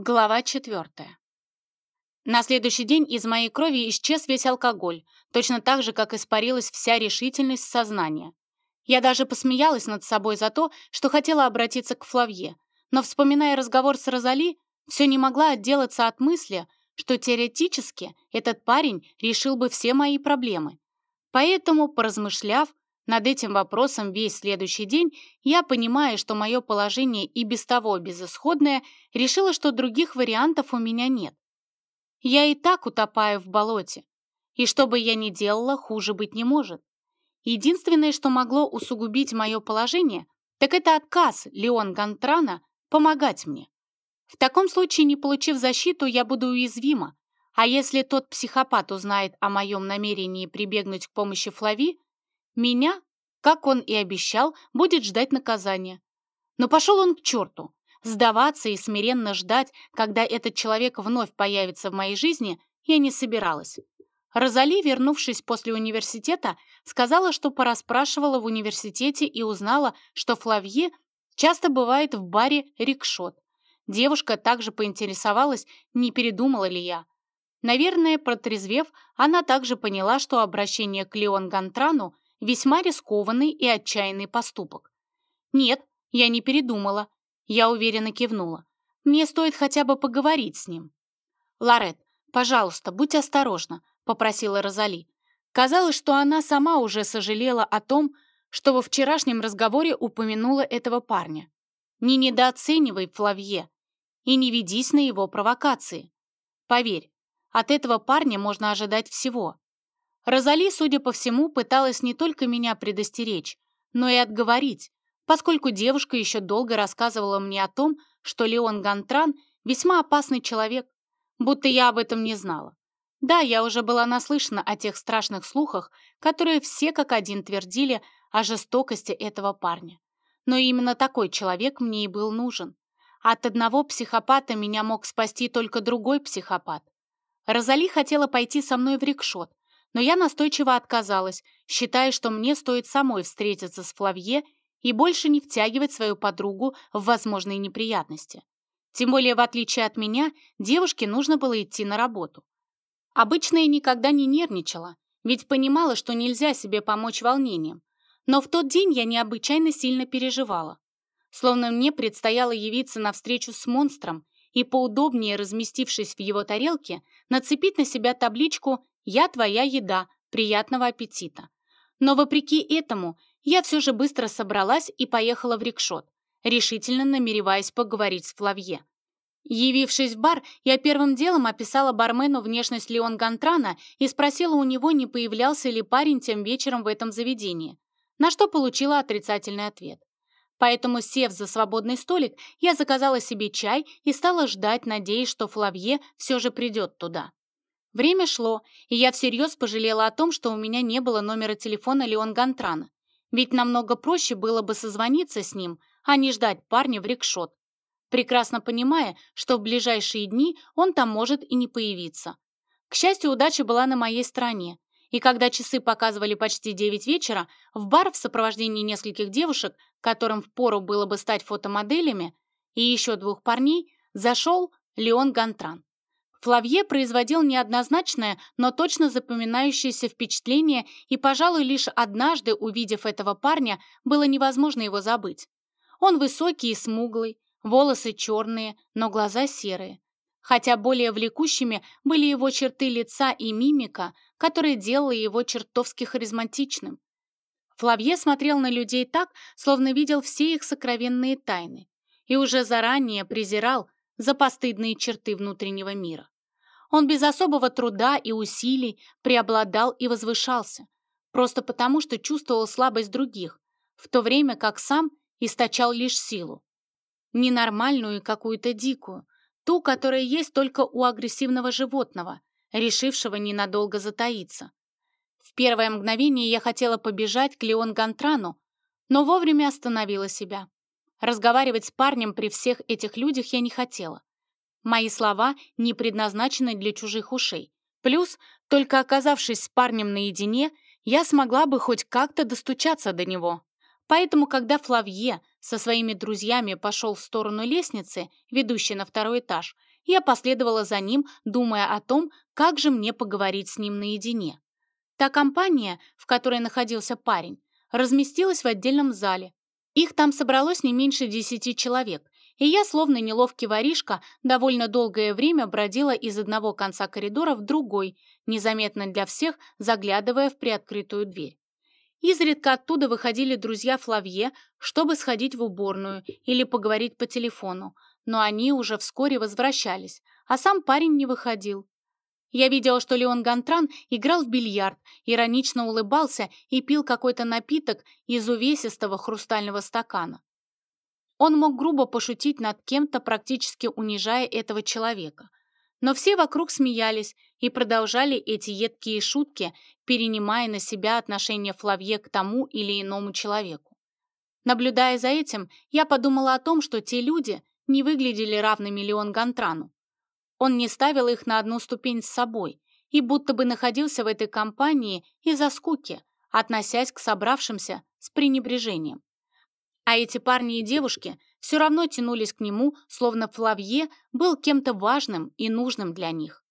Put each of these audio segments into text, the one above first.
Глава четвертая. На следующий день из моей крови исчез весь алкоголь, точно так же, как испарилась вся решительность сознания. Я даже посмеялась над собой за то, что хотела обратиться к Флавье, но, вспоминая разговор с Розали, все не могла отделаться от мысли, что теоретически этот парень решил бы все мои проблемы. Поэтому, поразмышляв, над этим вопросом весь следующий день я, понимая, что мое положение и без того безысходное, решила, что других вариантов у меня нет. Я и так утопаю в болоте, и что бы я ни делала, хуже быть не может. Единственное, что могло усугубить мое положение, так это отказ Леон Гантрана помогать мне. В таком случае, не получив защиту, я буду уязвима, а если тот психопат узнает о моем намерении прибегнуть к помощи Флави, меня, как он и обещал, будет ждать наказание. Но пошел он к черту. Сдаваться и смиренно ждать, когда этот человек вновь появится в моей жизни, я не собиралась. Розали, вернувшись после университета, сказала, что пораспрашивала в университете и узнала, что Флавье часто бывает в баре «Рикшот». Девушка также поинтересовалась, не передумала ли я. Наверное, протрезвев, она также поняла, что обращение к Леон Гантрану Весьма рискованный и отчаянный поступок. Нет, я не передумала. Я уверенно кивнула. Мне стоит хотя бы поговорить с ним. Ларет, пожалуйста, будь осторожна, попросила Розали. Казалось, что она сама уже сожалела о том, что во вчерашнем разговоре упомянула этого парня. Не недооценивай Флавье и не ведись на его провокации. Поверь, от этого парня можно ожидать всего. Розали, судя по всему, пыталась не только меня предостеречь, но и отговорить, поскольку девушка еще долго рассказывала мне о том, что Леон Гантран весьма опасный человек, будто я об этом не знала. Да, я уже была наслышана о тех страшных слухах, которые все как один твердили о жестокости этого парня. Но именно такой человек мне и был нужен. От одного психопата меня мог спасти только другой психопат. Розали хотела пойти со мной в рикшот, но я настойчиво отказалась, считая, что мне стоит самой встретиться с Флавье и больше не втягивать свою подругу в возможные неприятности. Тем более, в отличие от меня, девушке нужно было идти на работу. Обычно я никогда не нервничала, ведь понимала, что нельзя себе помочь волнением. Но в тот день я необычайно сильно переживала. Словно мне предстояло явиться на встречу с монстром и, поудобнее разместившись в его тарелке, нацепить на себя табличку «Я твоя еда, приятного аппетита». Но вопреки этому я все же быстро собралась и поехала в рикшот, решительно намереваясь поговорить с Флавье. Явившись в бар, я первым делом описала бармену внешность Леон Гантрана и спросила у него, не появлялся ли парень тем вечером в этом заведении, на что получила отрицательный ответ. Поэтому, сев за свободный столик, я заказала себе чай и стала ждать, надеясь, что Флавье все же придет туда. Время шло, и я всерьез пожалела о том, что у меня не было номера телефона Леон Гантрана. Ведь намного проще было бы созвониться с ним, а не ждать парня в рикшот. Прекрасно понимая, что в ближайшие дни он там может и не появиться. К счастью, удача была на моей стороне. И когда часы показывали почти 9 вечера, в бар в сопровождении нескольких девушек, которым впору было бы стать фотомоделями, и еще двух парней, зашел Леон Гантран. Флавье производил неоднозначное, но точно запоминающееся впечатление, и, пожалуй, лишь однажды, увидев этого парня, было невозможно его забыть. Он высокий и смуглый, волосы черные, но глаза серые. Хотя более влекущими были его черты лица и мимика, которые делали его чертовски харизматичным. Флавье смотрел на людей так, словно видел все их сокровенные тайны, и уже заранее презирал, за постыдные черты внутреннего мира. Он без особого труда и усилий преобладал и возвышался, просто потому, что чувствовал слабость других, в то время как сам источал лишь силу. Ненормальную и какую-то дикую, ту, которая есть только у агрессивного животного, решившего ненадолго затаиться. В первое мгновение я хотела побежать к Леон Гантрану, но вовремя остановила себя. Разговаривать с парнем при всех этих людях я не хотела. Мои слова не предназначены для чужих ушей. Плюс, только оказавшись с парнем наедине, я смогла бы хоть как-то достучаться до него. Поэтому, когда Флавье со своими друзьями пошел в сторону лестницы, ведущей на второй этаж, я последовала за ним, думая о том, как же мне поговорить с ним наедине. Та компания, в которой находился парень, разместилась в отдельном зале. Их там собралось не меньше десяти человек, и я, словно неловкий воришка, довольно долгое время бродила из одного конца коридора в другой, незаметно для всех, заглядывая в приоткрытую дверь. Изредка оттуда выходили друзья Флавье, чтобы сходить в уборную или поговорить по телефону, но они уже вскоре возвращались, а сам парень не выходил. Я видела, что Леон Гантран играл в бильярд, иронично улыбался и пил какой-то напиток из увесистого хрустального стакана. Он мог грубо пошутить над кем-то, практически унижая этого человека. Но все вокруг смеялись и продолжали эти едкие шутки, перенимая на себя отношение Флавье к тому или иному человеку. Наблюдая за этим, я подумала о том, что те люди не выглядели равными Леон Гантрану. Он не ставил их на одну ступень с собой и будто бы находился в этой компании из-за скуки, относясь к собравшимся с пренебрежением. А эти парни и девушки все равно тянулись к нему, словно Флавье был кем-то важным и нужным для них.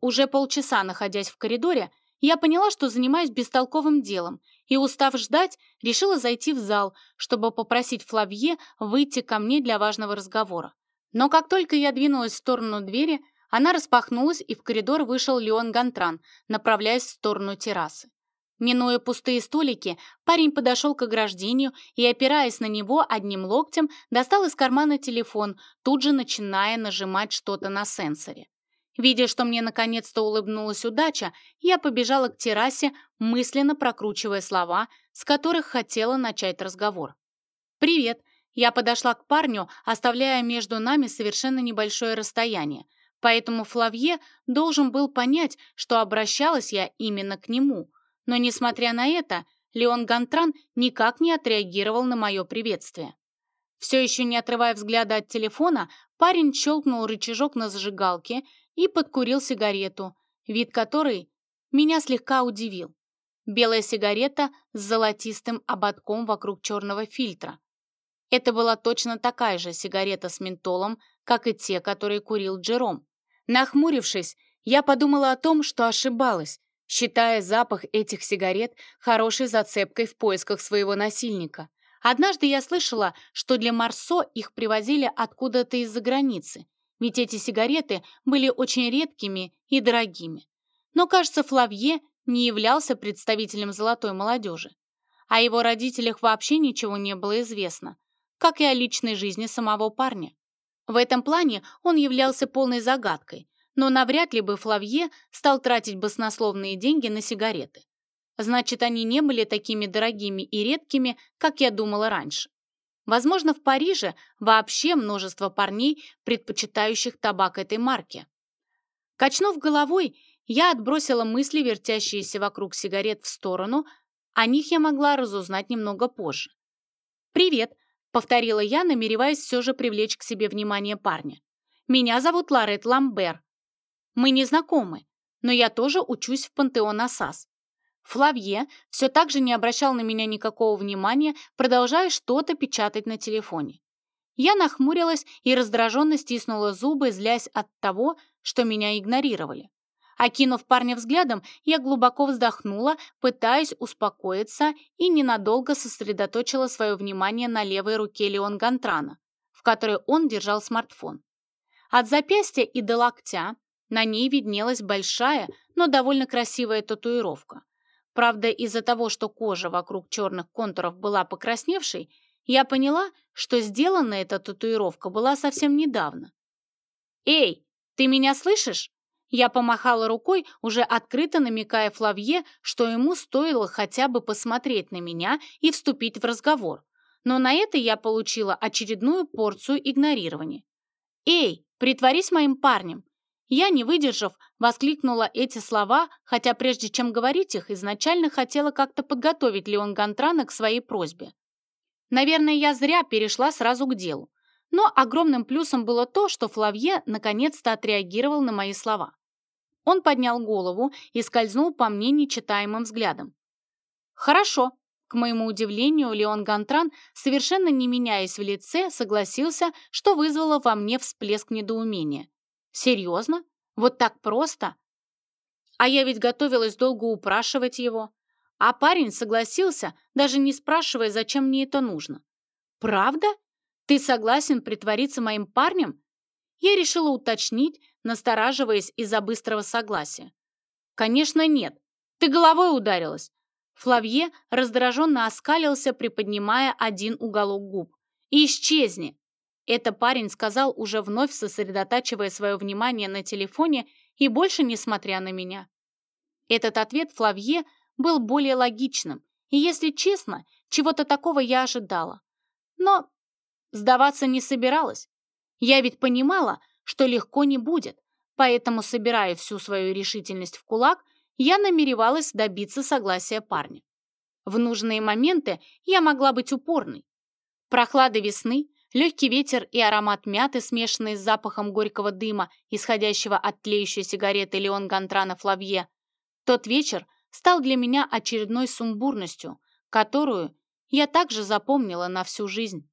Уже полчаса, находясь в коридоре, я поняла, что занимаюсь бестолковым делом, и, устав ждать, решила зайти в зал, чтобы попросить Флавье выйти ко мне для важного разговора. Но как только я двинулась в сторону двери, она распахнулась, и в коридор вышел Леон Гантран, направляясь в сторону террасы. Минуя пустые столики, парень подошел к ограждению и, опираясь на него одним локтем, достал из кармана телефон, тут же начиная нажимать что-то на сенсоре. Видя, что мне наконец-то улыбнулась удача, я побежала к террасе, мысленно прокручивая слова, с которых хотела начать разговор. «Привет!» Я подошла к парню, оставляя между нами совершенно небольшое расстояние, поэтому Флавье должен был понять, что обращалась я именно к нему. Но, несмотря на это, Леон Гантран никак не отреагировал на мое приветствие. Все еще не отрывая взгляда от телефона, парень щелкнул рычажок на зажигалке и подкурил сигарету, вид которой меня слегка удивил. Белая сигарета с золотистым ободком вокруг черного фильтра. Это была точно такая же сигарета с ментолом, как и те, которые курил Джером. Нахмурившись, я подумала о том, что ошибалась, считая запах этих сигарет хорошей зацепкой в поисках своего насильника. Однажды я слышала, что для Марсо их привозили откуда-то из-за границы, ведь эти сигареты были очень редкими и дорогими. Но, кажется, Флавье не являлся представителем золотой молодежи. О его родителях вообще ничего не было известно, как и о личной жизни самого парня. В этом плане он являлся полной загадкой, но навряд ли бы Флавье стал тратить баснословные деньги на сигареты. Значит, они не были такими дорогими и редкими, как я думала раньше. Возможно, в Париже вообще множество парней, предпочитающих табак этой марки. Качнув головой, я отбросила мысли, вертящиеся вокруг сигарет, в сторону, о них я могла разузнать немного позже. «Привет», — повторила я, намереваясь все же привлечь к себе внимание парня. «Меня зовут Ларет Ламбер. Мы не знакомы, но я тоже учусь в Пантеон Асас. Флавье все так же не обращал на меня никакого внимания, продолжая что-то печатать на телефоне. Я нахмурилась и раздраженно стиснула зубы, злясь от того, что меня игнорировали. Окинув парня взглядом, я глубоко вздохнула, пытаясь успокоиться и ненадолго сосредоточила свое внимание на левой руке Леон Гантрана, в которой он держал смартфон. От запястья и до локтя на ней виднелась большая, но довольно красивая татуировка. Правда, из-за того, что кожа вокруг черных контуров была покрасневшей, я поняла, что сделана эта татуировка была совсем недавно. «Эй, ты меня слышишь?» Я помахала рукой, уже открыто намекая Флавье, что ему стоило хотя бы посмотреть на меня и вступить в разговор. Но на это я получила очередную порцию игнорирования. «Эй, притворись моим парнем!» Я, не выдержав, воскликнула эти слова, хотя прежде чем говорить их, изначально хотела как-то подготовить Леон Гантрана к своей просьбе. Наверное, я зря перешла сразу к делу. Но огромным плюсом было то, что Флавье наконец-то отреагировал на мои слова. Он поднял голову и скользнул по мне нечитаемым взглядом. «Хорошо», К моему удивлению, Леон Гантран, совершенно не меняясь в лице, согласился, что вызвало во мне всплеск недоумения. «Серьезно? Вот так просто?» А я ведь готовилась долго упрашивать его. А парень согласился, даже не спрашивая, зачем мне это нужно. «Правда? Ты согласен притвориться моим парнем?» Я решила уточнить, настораживаясь из-за быстрого согласия. «Конечно нет. Ты головой ударилась. Флавье раздраженно оскалился, приподнимая один уголок губ. «Исчезни!» Это парень сказал, уже вновь сосредотачивая свое внимание на телефоне и больше не смотря на меня. Этот ответ Флавье был более логичным, и, если честно, чего-то такого я ожидала. Но сдаваться не собиралась. Я ведь понимала, что легко не будет, поэтому, собирая всю свою решительность в кулак, я намеревалась добиться согласия парня. В нужные моменты я могла быть упорной. Прохлада весны, легкий ветер и аромат мяты, смешанные с запахом горького дыма, исходящего от тлеющей сигареты Леон Гантрана Флавье. Тот вечер стал для меня очередной сумбурностью, которую я также запомнила на всю жизнь.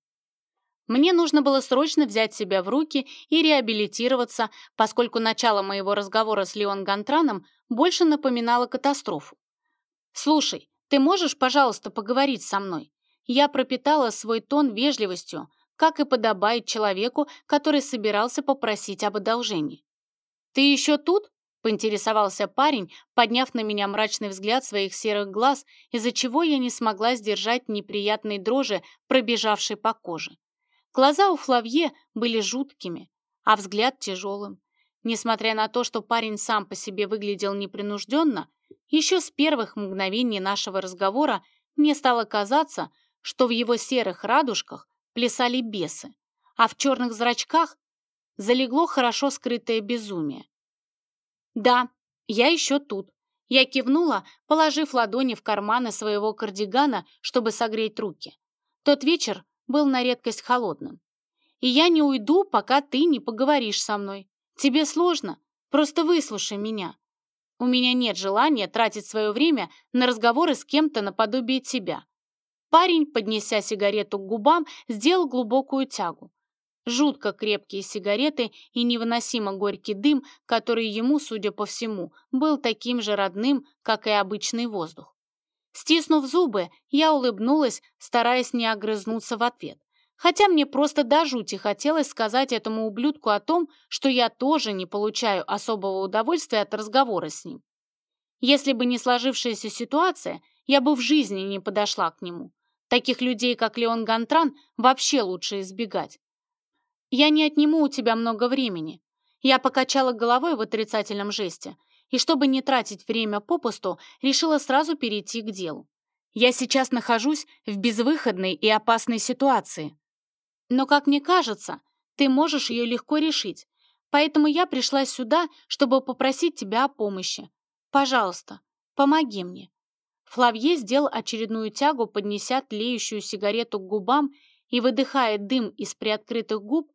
Мне нужно было срочно взять себя в руки и реабилитироваться, поскольку начало моего разговора с Леон Гантраном больше напоминало катастрофу. «Слушай, ты можешь, пожалуйста, поговорить со мной?» Я пропитала свой тон вежливостью, как и подобает человеку, который собирался попросить об одолжении. «Ты еще тут?» — поинтересовался парень, подняв на меня мрачный взгляд своих серых глаз, из-за чего я не смогла сдержать неприятной дрожи, пробежавшей по коже. Глаза у Флавье были жуткими, а взгляд тяжелым. Несмотря на то, что парень сам по себе выглядел непринужденно, еще с первых мгновений нашего разговора мне стало казаться, что в его серых радужках плясали бесы, а в черных зрачках залегло хорошо скрытое безумие. «Да, я еще тут», я кивнула, положив ладони в карманы своего кардигана, чтобы согреть руки. Тот вечер был на редкость холодным. «И я не уйду, пока ты не поговоришь со мной. Тебе сложно? Просто выслушай меня. У меня нет желания тратить свое время на разговоры с кем-то наподобие тебя». Парень, поднеся сигарету к губам, сделал глубокую тягу. Жутко крепкие сигареты и невыносимо горький дым, который ему, судя по всему, был таким же родным, как и обычный воздух. Стиснув зубы, я улыбнулась, стараясь не огрызнуться в ответ. Хотя мне просто до жути хотелось сказать этому ублюдку о том, что я тоже не получаю особого удовольствия от разговора с ним. Если бы не сложившаяся ситуация, я бы в жизни не подошла к нему. Таких людей, как Леон Гантран, вообще лучше избегать. Я не отниму у тебя много времени. Я покачала головой в отрицательном жесте, и чтобы не тратить время попусту, решила сразу перейти к делу. Я сейчас нахожусь в безвыходной и опасной ситуации. Но, как мне кажется, ты можешь ее легко решить, поэтому я пришла сюда, чтобы попросить тебя о помощи. Пожалуйста, помоги мне». Флавье сделал очередную тягу, поднеся тлеющую сигарету к губам и, выдыхая дым из приоткрытых губ,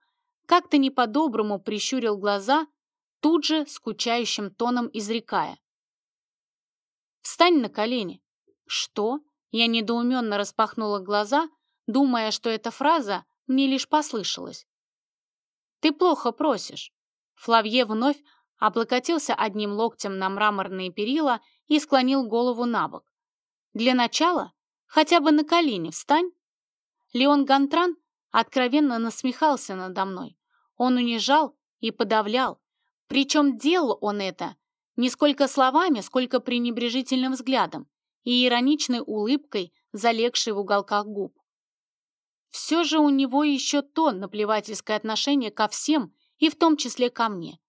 как-то не по-доброму прищурил глаза, тут же скучающим тоном изрекая. «Встань на колени». «Что?» Я недоуменно распахнула глаза, думая, что эта фраза мне лишь послышалась. «Ты плохо просишь». Флавье вновь облокотился одним локтем на мраморные перила и склонил голову на бок. «Для начала хотя бы на колени встань». Леон Гантран откровенно насмехался надо мной. Он унижал и подавлял, причем делал он это не сколько словами, сколько пренебрежительным взглядом и ироничной улыбкой, залегшей в уголках губ. Все же у него еще то наплевательское отношение ко всем, и в том числе ко мне.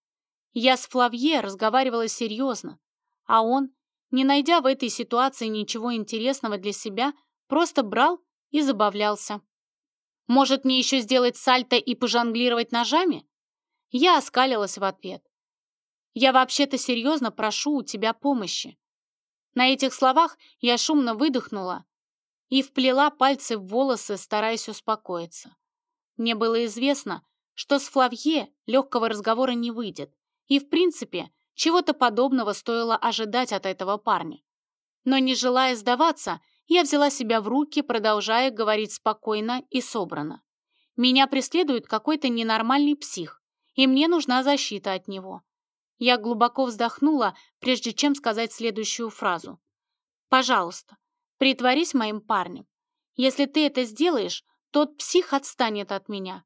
Я с Флавье разговаривала серьезно, а он, не найдя в этой ситуации ничего интересного для себя, просто брал и забавлялся. Может, мне еще сделать сальто и пожонглировать ножами? Я оскалилась в ответ. Я вообще-то серьезно прошу у тебя помощи». На этих словах я шумно выдохнула и вплела пальцы в волосы, стараясь успокоиться. Мне было известно, что с Флавье легкого разговора не выйдет, и, в принципе, чего-то подобного стоило ожидать от этого парня. Но не желая сдаваться, я взяла себя в руки, продолжая говорить спокойно и собрано. Меня преследует какой-то ненормальный псих, и мне нужна защита от него. Я глубоко вздохнула, прежде чем сказать следующую фразу. «Пожалуйста, притворись моим парнем. Если ты это сделаешь, тот псих отстанет от меня».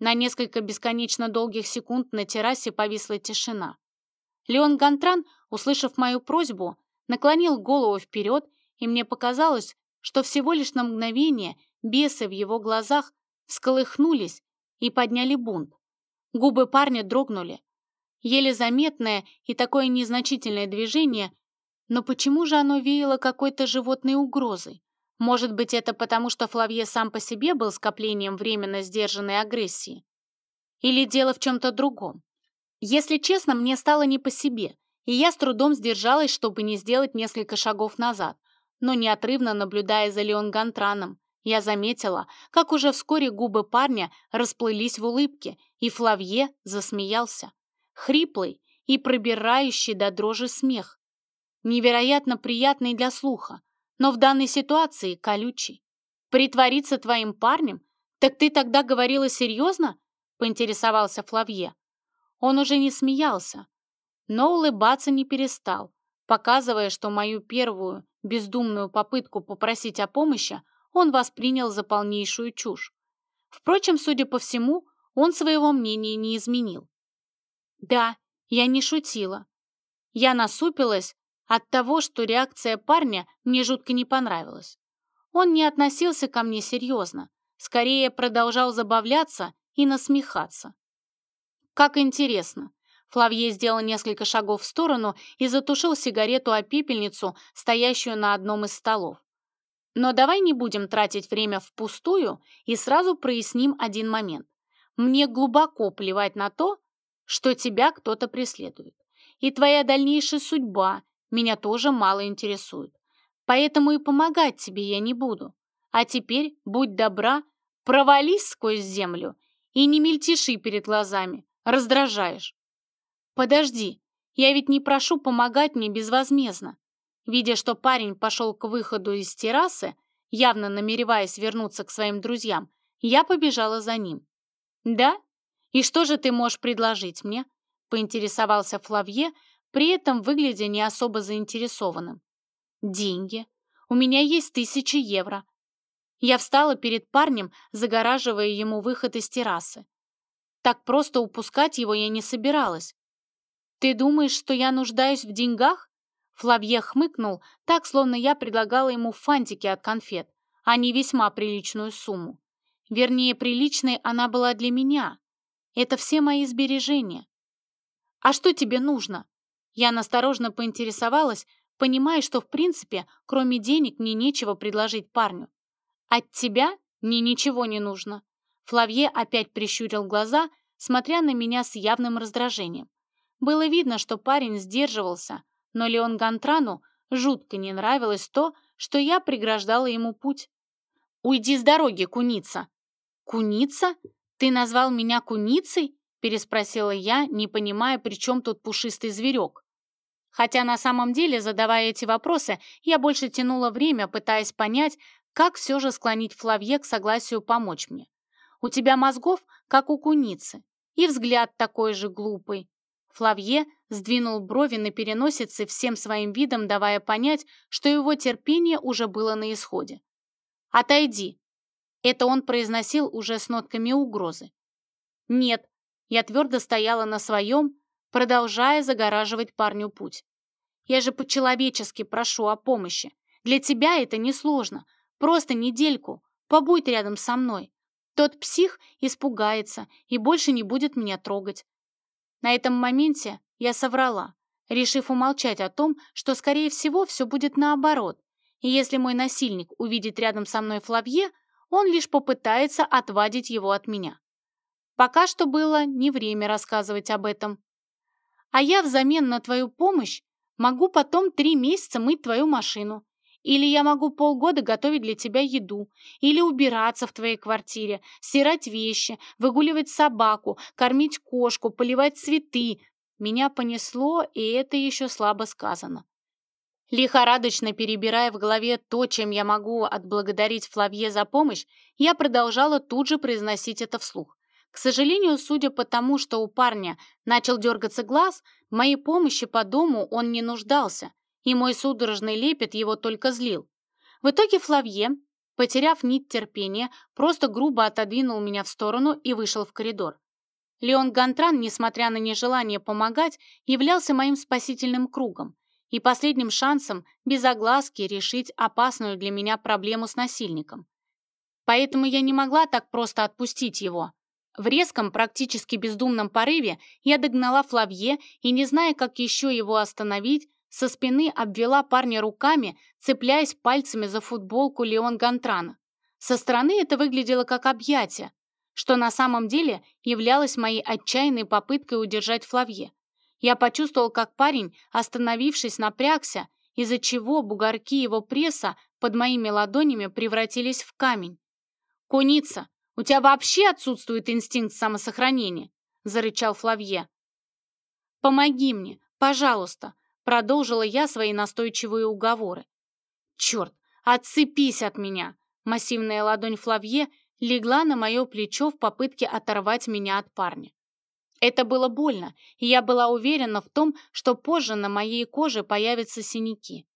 На несколько бесконечно долгих секунд на террасе повисла тишина. Леон Гантран, услышав мою просьбу, наклонил голову вперед, и мне показалось, что всего лишь на мгновение бесы в его глазах всколыхнулись и подняли бунт. Губы парня дрогнули. Еле заметное и такое незначительное движение, но почему же оно веяло какой-то животной угрозой? Может быть, это потому, что Флавье сам по себе был скоплением временно сдержанной агрессии? Или дело в чем-то другом? Если честно, мне стало не по себе, и я с трудом сдержалась, чтобы не сделать несколько шагов назад. Но неотрывно наблюдая за Леон Гантраном, я заметила, как уже вскоре губы парня расплылись в улыбке, и Флавье засмеялся. Хриплый и пробирающий до дрожи смех. Невероятно приятный для слуха, но в данной ситуации колючий. «Притвориться твоим парнем? Так ты тогда говорила серьезно?» — поинтересовался Флавье. Он уже не смеялся, но улыбаться не перестал, показывая, что мою первую бездумную попытку попросить о помощи он воспринял за полнейшую чушь. Впрочем, судя по всему, он своего мнения не изменил. Да, я не шутила. Я насупилась, от того, что реакция парня мне жутко не понравилась. Он не относился ко мне серьезно, скорее продолжал забавляться и насмехаться. Как интересно. Флавье сделал несколько шагов в сторону и затушил сигарету о пепельницу, стоящую на одном из столов. Но давай не будем тратить время впустую и сразу проясним один момент. Мне глубоко плевать на то, что тебя кто-то преследует. И твоя дальнейшая судьба, меня тоже мало интересует. Поэтому и помогать тебе я не буду. А теперь, будь добра, провались сквозь землю и не мельтеши перед глазами, раздражаешь. Подожди, я ведь не прошу помогать мне безвозмездно. Видя, что парень пошел к выходу из террасы, явно намереваясь вернуться к своим друзьям, я побежала за ним. «Да? И что же ты можешь предложить мне?» — поинтересовался Флавье, при этом выглядя не особо заинтересованным. «Деньги. У меня есть тысячи евро». Я встала перед парнем, загораживая ему выход из террасы. Так просто упускать его я не собиралась. «Ты думаешь, что я нуждаюсь в деньгах?» Флавье хмыкнул, так, словно я предлагала ему фантики от конфет, а не весьма приличную сумму. Вернее, приличной она была для меня. Это все мои сбережения. «А что тебе нужно?» Я насторожно поинтересовалась, понимая, что, в принципе, кроме денег мне нечего предложить парню. «От тебя мне ничего не нужно». Флавье опять прищурил глаза, смотря на меня с явным раздражением. Было видно, что парень сдерживался, но Леон Гантрану жутко не нравилось то, что я преграждала ему путь. «Уйди с дороги, куница!» «Куница? Ты назвал меня куницей?» переспросила я, не понимая, при чем тут пушистый зверек. Хотя на самом деле, задавая эти вопросы, я больше тянула время, пытаясь понять, как все же склонить Флавье к согласию помочь мне. У тебя мозгов, как у куницы, и взгляд такой же глупый. Флавье сдвинул брови на переносице, всем своим видом давая понять, что его терпение уже было на исходе. «Отойди!» Это он произносил уже с нотками угрозы. «Нет!» Я твердо стояла на своем, продолжая загораживать парню путь. «Я же по-человечески прошу о помощи. Для тебя это несложно. Просто недельку. Побудь рядом со мной. Тот псих испугается и больше не будет меня трогать». На этом моменте я соврала, решив умолчать о том, что, скорее всего, все будет наоборот. И если мой насильник увидит рядом со мной Флавье, он лишь попытается отвадить его от меня. Пока что было не время рассказывать об этом а я взамен на твою помощь могу потом три месяца мыть твою машину. Или я могу полгода готовить для тебя еду, или убираться в твоей квартире, стирать вещи, выгуливать собаку, кормить кошку, поливать цветы. Меня понесло, и это еще слабо сказано. Лихорадочно перебирая в голове то, чем я могу отблагодарить Флавье за помощь, я продолжала тут же произносить это вслух. К сожалению, судя по тому, что у парня начал дергаться глаз, в моей помощи по дому он не нуждался, и мой судорожный лепет его только злил. В итоге Флавье, потеряв нить терпения, просто грубо отодвинул меня в сторону и вышел в коридор. Леон Гантран, несмотря на нежелание помогать, являлся моим спасительным кругом и последним шансом без огласки решить опасную для меня проблему с насильником. Поэтому я не могла так просто отпустить его. В резком, практически бездумном порыве я догнала Флавье и, не зная, как еще его остановить, со спины обвела парня руками, цепляясь пальцами за футболку Леон Гантрана. Со стороны это выглядело как объятие, что на самом деле являлось моей отчаянной попыткой удержать Флавье. Я почувствовал, как парень, остановившись, напрягся, из-за чего бугорки его пресса под моими ладонями превратились в камень. «Куница, у тебя вообще отсутствует инстинкт самосохранения?» — зарычал Флавье. «Помоги мне, пожалуйста», — продолжила я свои настойчивые уговоры. «Черт, отцепись от меня!» Массивная ладонь Флавье легла на мое плечо в попытке оторвать меня от парня. Это было больно, и я была уверена в том, что позже на моей коже появятся синяки.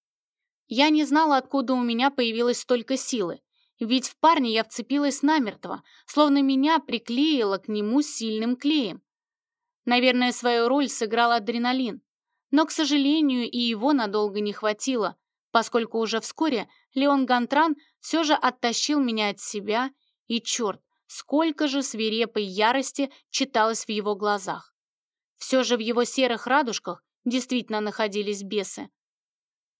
Я не знала, откуда у меня появилось столько силы, ведь в парня я вцепилась намертво, словно меня приклеило к нему сильным клеем. Наверное, свою роль сыграл адреналин, но, к сожалению, и его надолго не хватило, поскольку уже вскоре Леон Гантран все же оттащил меня от себя, и черт, сколько же свирепой ярости читалось в его глазах. Все же в его серых радужках действительно находились бесы.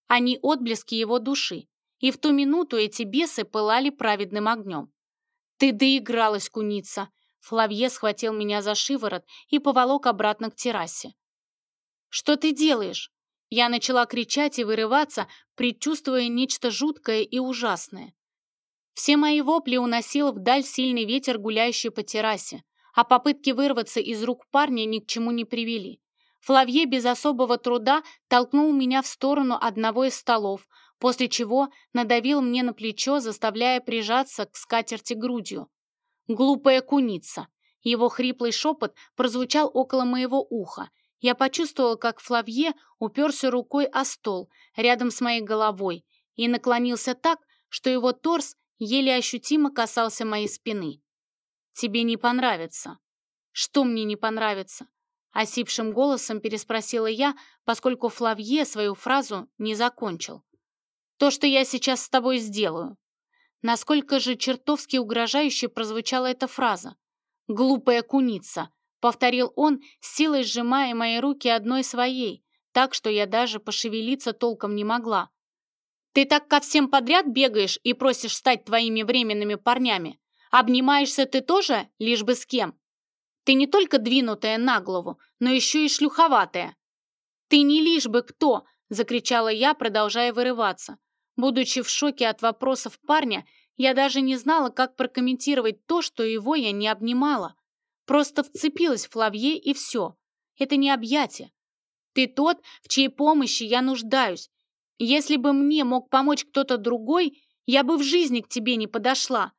Они отблески его души, и в ту минуту эти бесы пылали праведным огнем. «Ты доигралась, куница!» Флавье схватил меня за шиворот и поволок обратно к террасе. «Что ты делаешь?» Я начала кричать и вырываться, предчувствуя нечто жуткое и ужасное. Все мои вопли уносил вдаль сильный ветер, гуляющий по террасе, а попытки вырваться из рук парня ни к чему не привели. Флавье без особого труда толкнул меня в сторону одного из столов, после чего надавил мне на плечо, заставляя прижаться к скатерти грудью. «Глупая куница!» Его хриплый шепот прозвучал около моего уха. Я почувствовала, как Флавье уперся рукой о стол рядом с моей головой и наклонился так, что его торс еле ощутимо касался моей спины. «Тебе не понравится». «Что мне не понравится?» Осипшим голосом переспросила я, поскольку Флавье свою фразу не закончил. То, что я сейчас с тобой сделаю. Насколько же чертовски угрожающе прозвучала эта фраза. «Глупая куница», — повторил он, силой сжимая мои руки одной своей, так что я даже пошевелиться толком не могла. «Ты так ко всем подряд бегаешь и просишь стать твоими временными парнями? Обнимаешься ты тоже, лишь бы с кем? Ты не только двинутая на голову, но еще и шлюховатая». «Ты не лишь бы кто!» — закричала я, продолжая вырываться. Будучи в шоке от вопросов парня, я даже не знала, как прокомментировать то, что его я не обнимала. Просто вцепилась в Флавье и все. Это не объятие. Ты тот, в чьей помощи я нуждаюсь. Если бы мне мог помочь кто-то другой, я бы в жизни к тебе не подошла.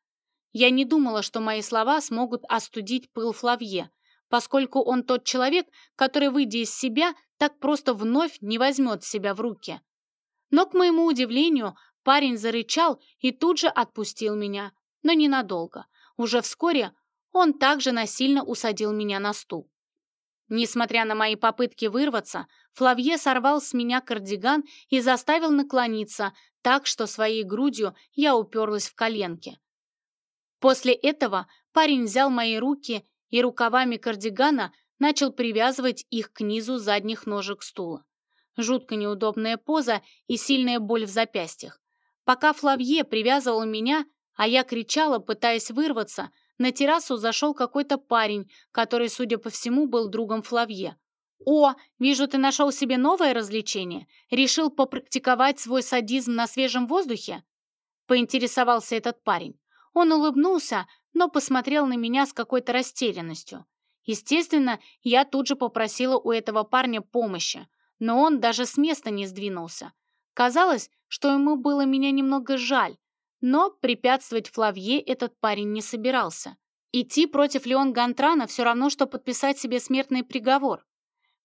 Я не думала, что мои слова смогут остудить пыл Флавье, поскольку он тот человек, который, выйдя из себя, так просто вновь не возьмет себя в руки. Но, к моему удивлению, парень зарычал и тут же отпустил меня, но ненадолго. Уже вскоре он также насильно усадил меня на стул. Несмотря на мои попытки вырваться, Флавье сорвал с меня кардиган и заставил наклониться, так что своей грудью я уперлась в коленки. После этого парень взял мои руки и рукавами кардигана начал привязывать их к низу задних ножек стула жутко неудобная поза и сильная боль в запястьях. Пока Флавье привязывал меня, а я кричала, пытаясь вырваться, на террасу зашел какой-то парень, который, судя по всему, был другом Флавье. «О, вижу, ты нашел себе новое развлечение? Решил попрактиковать свой садизм на свежем воздухе?» Поинтересовался этот парень. Он улыбнулся, но посмотрел на меня с какой-то растерянностью. Естественно, я тут же попросила у этого парня помощи, но он даже с места не сдвинулся. Казалось, что ему было меня немного жаль, но препятствовать Флавье этот парень не собирался. Идти против Леон Гантрана все равно, что подписать себе смертный приговор.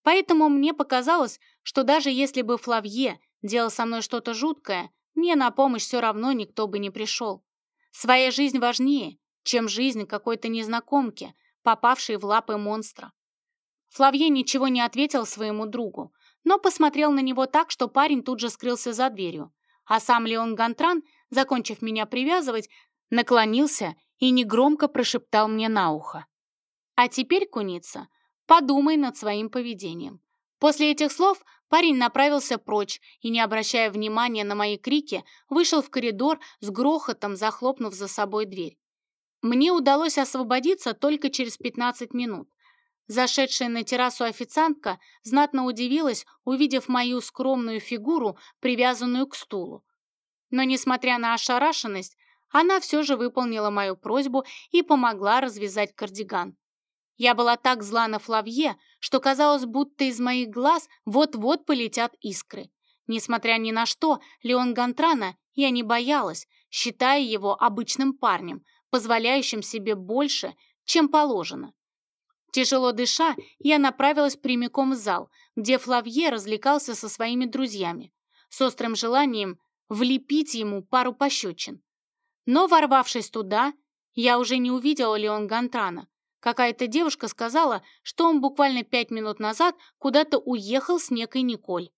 Поэтому мне показалось, что даже если бы Флавье делал со мной что-то жуткое, мне на помощь все равно никто бы не пришел. Своя жизнь важнее, чем жизнь какой-то незнакомки, попавшей в лапы монстра. Флавье ничего не ответил своему другу, но посмотрел на него так, что парень тут же скрылся за дверью. А сам Леон Гантран, закончив меня привязывать, наклонился и негромко прошептал мне на ухо. «А теперь, куница, подумай над своим поведением». После этих слов парень направился прочь и, не обращая внимания на мои крики, вышел в коридор с грохотом, захлопнув за собой дверь. Мне удалось освободиться только через 15 минут. Зашедшая на террасу официантка знатно удивилась, увидев мою скромную фигуру, привязанную к стулу. Но, несмотря на ошарашенность, она все же выполнила мою просьбу и помогла развязать кардиган. Я была так зла на Флавье, что казалось, будто из моих глаз вот-вот полетят искры. Несмотря ни на что, Леон Гантрана я не боялась, считая его обычным парнем, позволяющим себе больше, чем положено. Тяжело дыша, я направилась прямиком в зал, где Флавье развлекался со своими друзьями, с острым желанием влепить ему пару пощечин. Но, ворвавшись туда, я уже не увидела Леон Гантрана. Какая-то девушка сказала, что он буквально пять минут назад куда-то уехал с некой Николь.